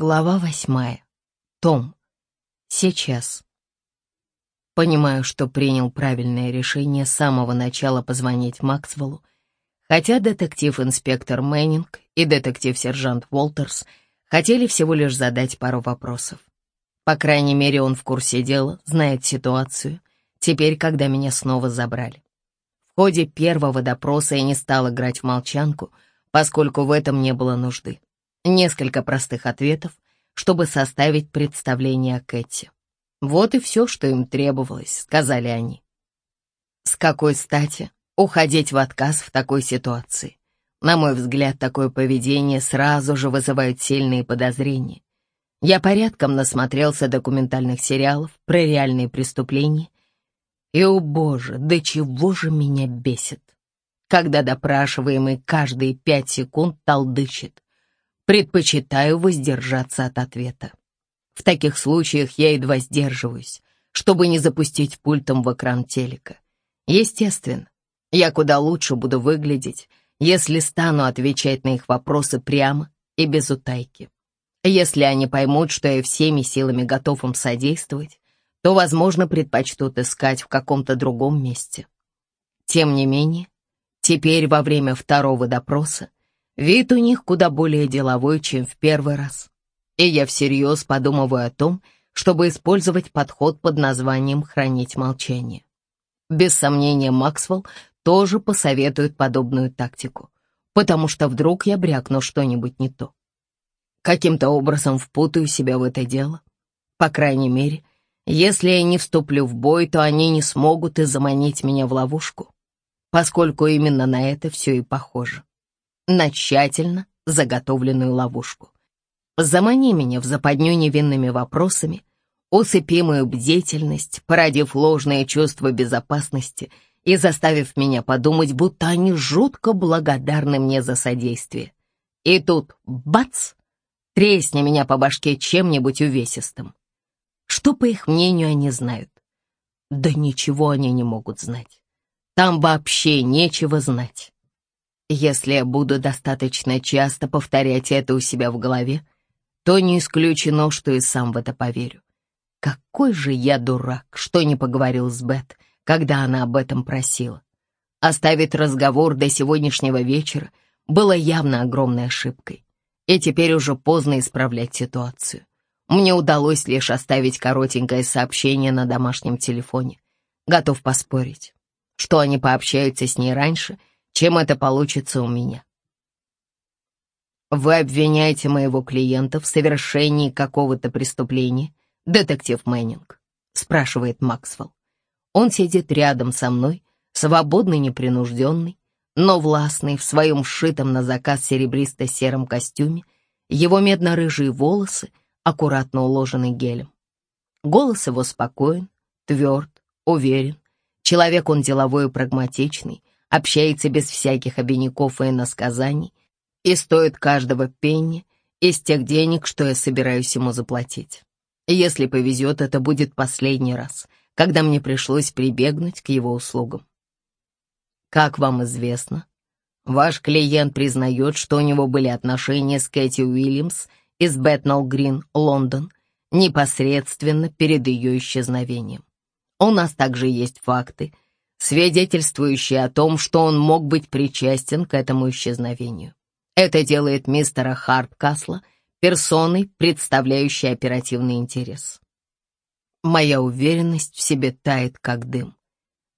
Глава восьмая. Том. Сейчас. Понимаю, что принял правильное решение с самого начала позвонить Максвеллу, хотя детектив-инспектор Мэннинг и детектив-сержант Уолтерс хотели всего лишь задать пару вопросов. По крайней мере, он в курсе дела, знает ситуацию, теперь, когда меня снова забрали. В ходе первого допроса я не стал играть в молчанку, поскольку в этом не было нужды. Несколько простых ответов, чтобы составить представление о Кэти. Вот и все, что им требовалось, сказали они. С какой стати уходить в отказ в такой ситуации? На мой взгляд, такое поведение сразу же вызывает сильные подозрения. Я порядком насмотрелся документальных сериалов про реальные преступления. И, о боже, до чего же меня бесит, когда допрашиваемый каждые пять секунд толдычит. Предпочитаю воздержаться от ответа. В таких случаях я едва сдерживаюсь, чтобы не запустить пультом в экран телека. Естественно, я куда лучше буду выглядеть, если стану отвечать на их вопросы прямо и без утайки. Если они поймут, что я всеми силами готов им содействовать, то, возможно, предпочтут искать в каком-то другом месте. Тем не менее, теперь во время второго допроса Вид у них куда более деловой, чем в первый раз. И я всерьез подумываю о том, чтобы использовать подход под названием «хранить молчание». Без сомнения, Максвелл тоже посоветует подобную тактику, потому что вдруг я брякну что-нибудь не то. Каким-то образом впутаю себя в это дело. По крайней мере, если я не вступлю в бой, то они не смогут и заманить меня в ловушку, поскольку именно на это все и похоже на тщательно заготовленную ловушку. Замани меня в западню невинными вопросами, усыпи мою бдительность, породив ложное чувство безопасности и заставив меня подумать, будто они жутко благодарны мне за содействие. И тут бац! Тресни меня по башке чем-нибудь увесистым. Что, по их мнению, они знают? Да ничего они не могут знать. Там вообще нечего знать. Если я буду достаточно часто повторять это у себя в голове, то не исключено, что и сам в это поверю. Какой же я дурак, что не поговорил с Бет, когда она об этом просила. Оставить разговор до сегодняшнего вечера было явно огромной ошибкой. И теперь уже поздно исправлять ситуацию. Мне удалось лишь оставить коротенькое сообщение на домашнем телефоне. Готов поспорить, что они пообщаются с ней раньше — чем это получится у меня. Вы обвиняете моего клиента в совершении какого-то преступления, детектив Мэннинг? Спрашивает Максвелл. Он сидит рядом со мной, свободный, непринужденный, но властный в своем сшитом на заказ серебристо-сером костюме, его медно-рыжие волосы аккуратно уложены гелем. Голос его спокоен, тверд, уверен. Человек он деловой и прагматичный, общается без всяких обиняков и иносказаний и стоит каждого пенни из тех денег, что я собираюсь ему заплатить. Если повезет, это будет последний раз, когда мне пришлось прибегнуть к его услугам. Как вам известно, ваш клиент признает, что у него были отношения с Кэти Уильямс из Бэтнелл Грин, Лондон, непосредственно перед ее исчезновением. У нас также есть факты — свидетельствующие о том, что он мог быть причастен к этому исчезновению. Это делает мистера Харткасла персоной, представляющей оперативный интерес. Моя уверенность в себе тает, как дым.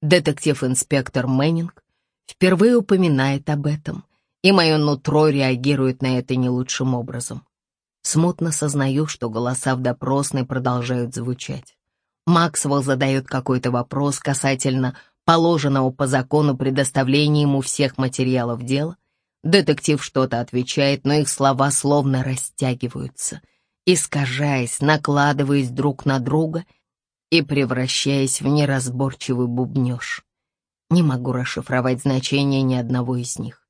Детектив-инспектор Мэннинг впервые упоминает об этом, и мое нутро реагирует на это не лучшим образом. Смутно сознаю, что голоса в допросной продолжают звучать. Максвелл задает какой-то вопрос касательно положенного по закону предоставления ему всех материалов дела, детектив что-то отвечает, но их слова словно растягиваются, искажаясь, накладываясь друг на друга и превращаясь в неразборчивый бубнеж. Не могу расшифровать значение ни одного из них.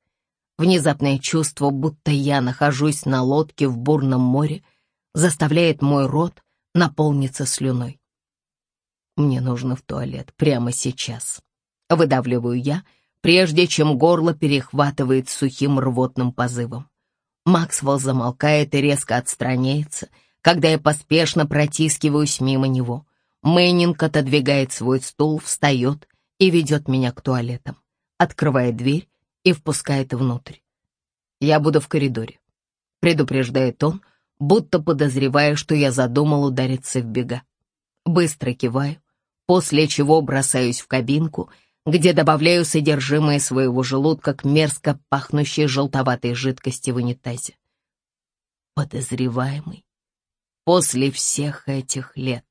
Внезапное чувство, будто я нахожусь на лодке в бурном море, заставляет мой рот наполниться слюной. Мне нужно в туалет прямо сейчас. Выдавливаю я, прежде чем горло перехватывает сухим рвотным позывом. Максвелл замолкает и резко отстраняется, когда я поспешно протискиваюсь мимо него. Мэннинг отодвигает свой стул, встает и ведет меня к туалетам, открывает дверь и впускает внутрь. «Я буду в коридоре», — предупреждает он, будто подозревая, что я задумал удариться в бега. Быстро киваю, после чего бросаюсь в кабинку, где добавляю содержимое своего желудка к мерзко пахнущей желтоватой жидкости в унитазе. Подозреваемый после всех этих лет.